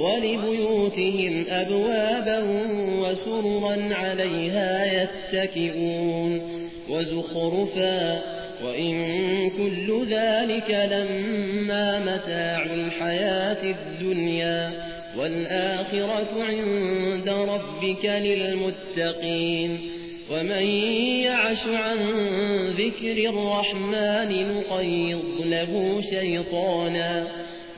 ولبيوتهم أبوابا وسررا عليها يتكئون وزخرفا وإن كل ذلك لما متاع الحياة الدنيا والآخرة عند ربك للمتقين ومن يعش عن ذكر الرحمن نقيض له شيطانا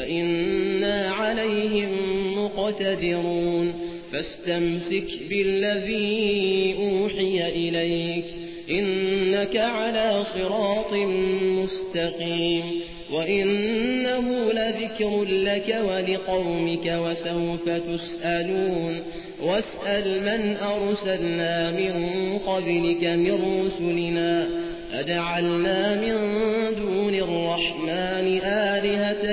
فإنا عليهم مقتدرون فاستمسك بالذي أوحي إليك إنك على صراط مستقيم وإنه لذكر لك ولقومك وسوف تسألون واسأل من أرسلنا من قبلك من رسلنا أجعلنا من دون الرحمن آلهة